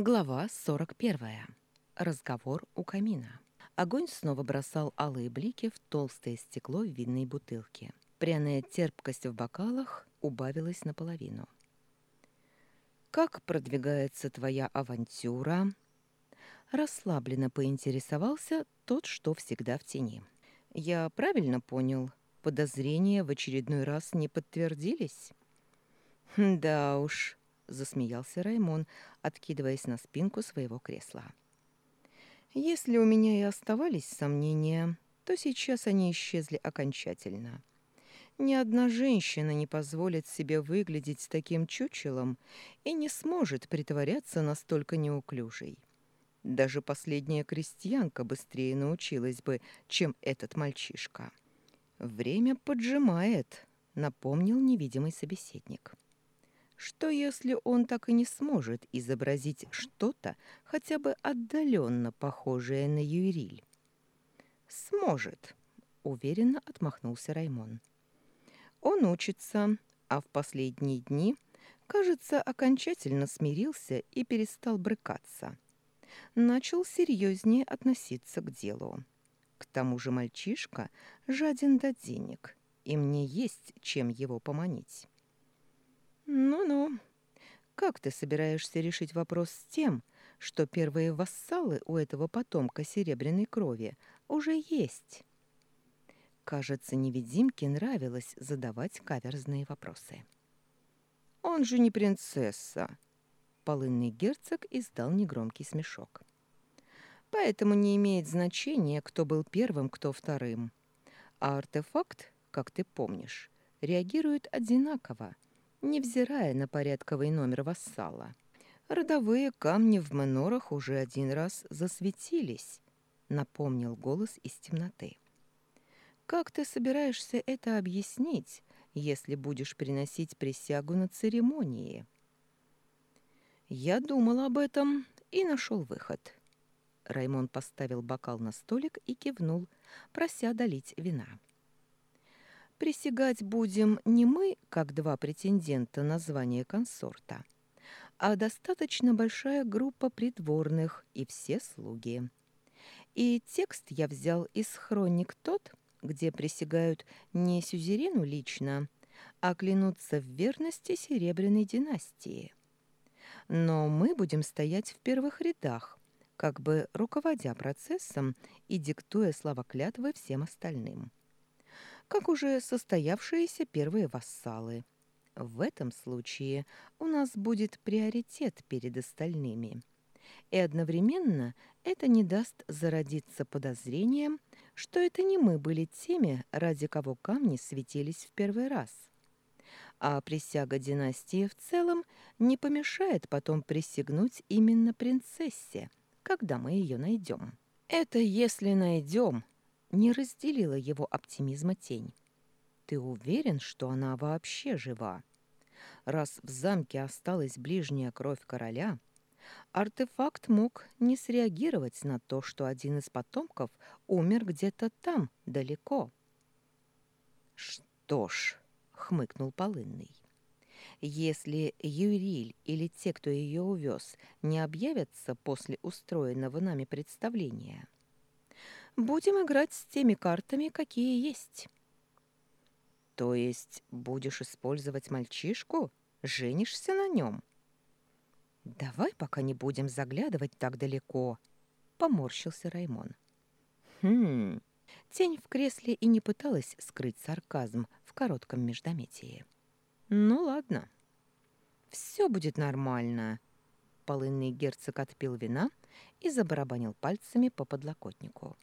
Глава 41. Разговор у камина. Огонь снова бросал алые блики в толстое стекло винной бутылки. Пряная терпкость в бокалах убавилась наполовину. «Как продвигается твоя авантюра?» Расслабленно поинтересовался тот, что всегда в тени. «Я правильно понял? Подозрения в очередной раз не подтвердились?» «Да уж», засмеялся Раймон, откидываясь на спинку своего кресла. Если у меня и оставались сомнения, то сейчас они исчезли окончательно. Ни одна женщина не позволит себе выглядеть таким чучелом и не сможет притворяться настолько неуклюжей. Даже последняя крестьянка быстрее научилась бы, чем этот мальчишка. «Время поджимает», — напомнил невидимый собеседник. Что если он так и не сможет изобразить что-то, хотя бы отдаленно похожее на Юриль? «Сможет», — уверенно отмахнулся Раймон. «Он учится, а в последние дни, кажется, окончательно смирился и перестал брыкаться. Начал серьезнее относиться к делу. К тому же мальчишка жаден до денег, и мне есть чем его поманить». «Ну-ну. Как ты собираешься решить вопрос с тем, что первые вассалы у этого потомка серебряной крови уже есть?» Кажется, невидимке нравилось задавать каверзные вопросы. «Он же не принцесса!» Полынный герцог издал негромкий смешок. «Поэтому не имеет значения, кто был первым, кто вторым. А артефакт, как ты помнишь, реагирует одинаково — невзирая на порядковый номер вассала. Родовые камни в манорах уже один раз засветились, напомнил голос из темноты. Как ты собираешься это объяснить, если будешь приносить присягу на церемонии? Я думал об этом и нашел выход. Раймон поставил бокал на столик и кивнул, прося долить вина. Присягать будем не мы, как два претендента на звание консорта, а достаточно большая группа придворных и все слуги. И текст я взял из хроник тот, где присягают не сюзерену лично, а клянутся в верности Серебряной династии. Но мы будем стоять в первых рядах, как бы руководя процессом и диктуя слова клятвы всем остальным как уже состоявшиеся первые вассалы. В этом случае у нас будет приоритет перед остальными. И одновременно это не даст зародиться подозрением, что это не мы были теми, ради кого камни светились в первый раз. А присяга династии в целом не помешает потом присягнуть именно принцессе, когда мы ее найдем. Это если найдем, не разделила его оптимизма тень. «Ты уверен, что она вообще жива? Раз в замке осталась ближняя кровь короля, артефакт мог не среагировать на то, что один из потомков умер где-то там, далеко». «Что ж», — хмыкнул Полынный, если Юриль или те, кто ее увез, не объявятся после устроенного нами представления, Будем играть с теми картами, какие есть. То есть будешь использовать мальчишку? Женишься на нем? Давай пока не будем заглядывать так далеко, поморщился Раймон. Хм. Тень в кресле и не пыталась скрыть сарказм в коротком междометии. Ну ладно. Все будет нормально. Полынный герцог отпил вина и забарабанил пальцами по подлокотнику.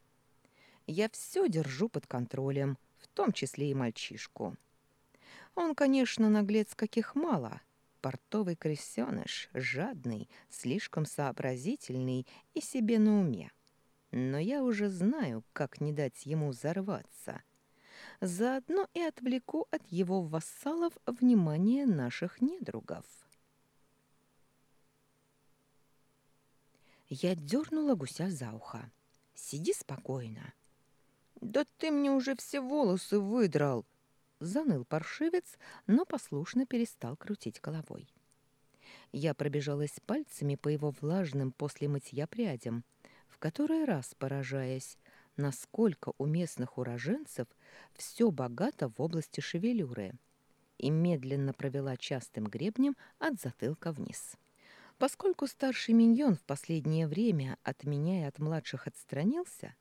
Я все держу под контролем, в том числе и мальчишку. Он, конечно, наглец каких мало. Портовый крысёныш, жадный, слишком сообразительный и себе на уме. Но я уже знаю, как не дать ему взорваться. Заодно и отвлеку от его вассалов внимание наших недругов. Я дернула гуся за ухо. «Сиди спокойно. «Да ты мне уже все волосы выдрал!» Заныл паршивец, но послушно перестал крутить головой. Я пробежалась пальцами по его влажным после мытья прядям, в который раз поражаясь, насколько у местных уроженцев все богато в области шевелюры, и медленно провела частым гребнем от затылка вниз. Поскольку старший миньон в последнее время от меня и от младших отстранился,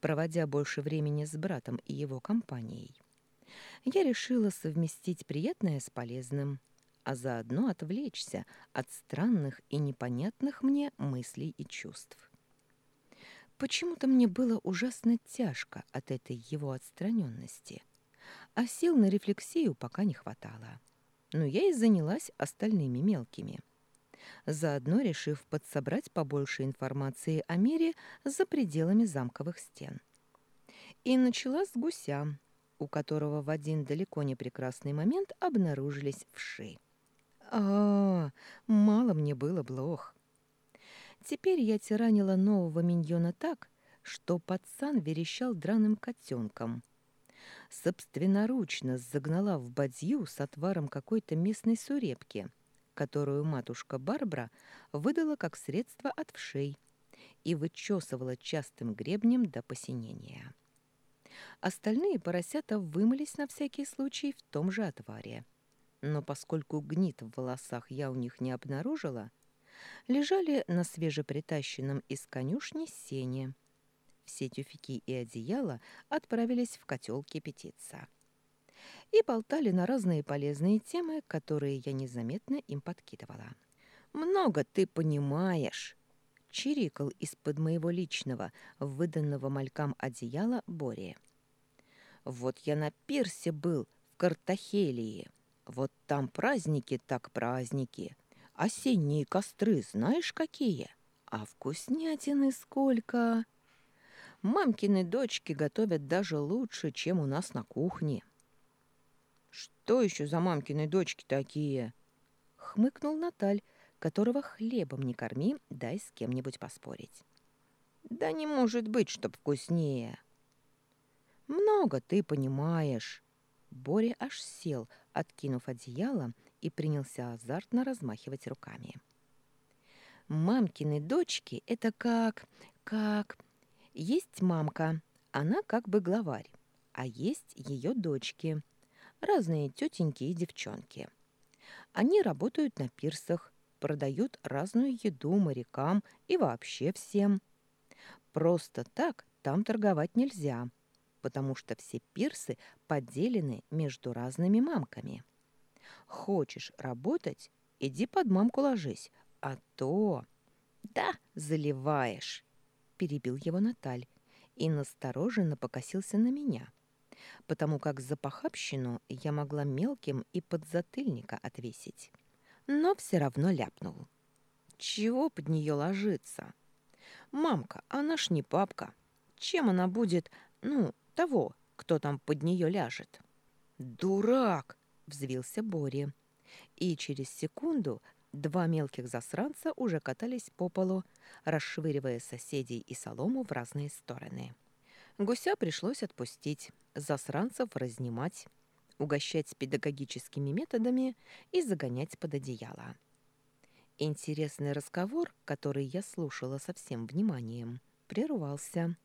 проводя больше времени с братом и его компанией, я решила совместить приятное с полезным, а заодно отвлечься от странных и непонятных мне мыслей и чувств. Почему-то мне было ужасно тяжко от этой его отстраненности, а сил на рефлексию пока не хватало. Но я и занялась остальными мелкими, заодно решив подсобрать побольше информации о мире за пределами замковых стен. И начала с гуся, у которого в один далеко не прекрасный момент обнаружились вши. А, -а, -а мало мне было блох. Теперь я тиранила нового миньона так, что пацан верещал драным котенком. Собственноручно загнала в бадью с отваром какой-то местной сурепки, которую матушка Барбара выдала как средство от вшей и вычесывала частым гребнем до посинения. Остальные поросята вымылись на всякий случай в том же отваре. Но поскольку гнит в волосах я у них не обнаружила, лежали на свежепритащенном из конюшни сене. Все тюфяки и одеяла отправились в котел кипятиться. И болтали на разные полезные темы, которые я незаметно им подкидывала. «Много ты понимаешь!» — чирикал из-под моего личного, выданного малькам одеяла Бори. «Вот я на пирсе был, в Картахелии. Вот там праздники так праздники. Осенние костры знаешь какие? А вкуснятины сколько! Мамкины дочки готовят даже лучше, чем у нас на кухне. Что еще за мамкины дочки такие? Хмыкнул Наталь, которого хлебом не корми, дай с кем-нибудь поспорить. Да не может быть, чтоб вкуснее. Много ты понимаешь. Боря аж сел, откинув одеяло и принялся азартно размахивать руками. Мамкины дочки — это как... как... Есть мамка, она как бы главарь, а есть ее дочки, разные тетеньки и девчонки. Они работают на пирсах, продают разную еду морякам и вообще всем. Просто так там торговать нельзя, потому что все пирсы поделены между разными мамками. Хочешь работать? Иди под мамку ложись, а то... Да, заливаешь, перебил его Наталь и настороженно покосился на меня, потому как за похабщину я могла мелким и подзатыльника отвесить. Но все равно ляпнул. Чего под нее ложиться? Мамка, она ж не папка. Чем она будет, ну, того, кто там под нее ляжет? Дурак! взвился Бори. И через секунду два мелких засранца уже катались по полу, расшвыривая соседей и солому в разные стороны. Гуся пришлось отпустить, засранцев разнимать, угощать педагогическими методами и загонять под одеяло. Интересный разговор, который я слушала со всем вниманием, прервался.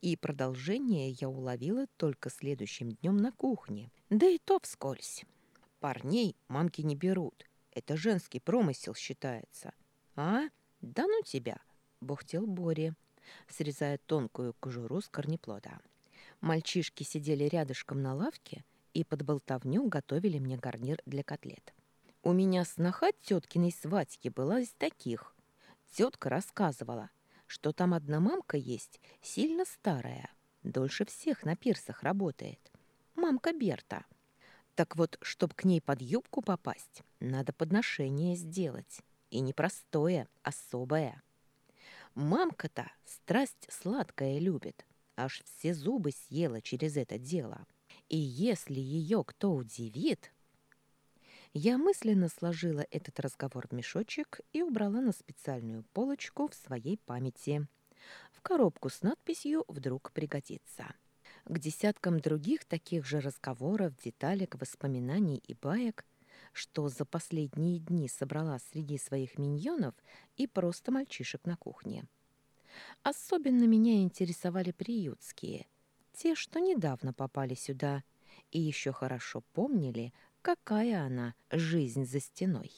И продолжение я уловила только следующим днем на кухне, да и то вскользь. Парней мамки не берут. Это женский промысел считается. А? Да ну тебя, бухтел Бори, срезая тонкую кожуру с корнеплода. Мальчишки сидели рядышком на лавке и под болтовню готовили мне гарнир для котлет. У меня сноха теткиной свадьки была из таких. Тетка рассказывала, что там одна мамка есть, сильно старая, дольше всех на пирсах работает. Мамка Берта. Так вот, чтоб к ней под юбку попасть, надо подношение сделать. И не простое, особое. Мамка-то страсть сладкая любит, аж все зубы съела через это дело. И если ее кто удивит... Я мысленно сложила этот разговор в мешочек и убрала на специальную полочку в своей памяти. В коробку с надписью «Вдруг пригодится». К десяткам других таких же разговоров, деталек, воспоминаний и баек что за последние дни собрала среди своих миньонов и просто мальчишек на кухне. Особенно меня интересовали приютские, те, что недавно попали сюда и еще хорошо помнили, какая она жизнь за стеной.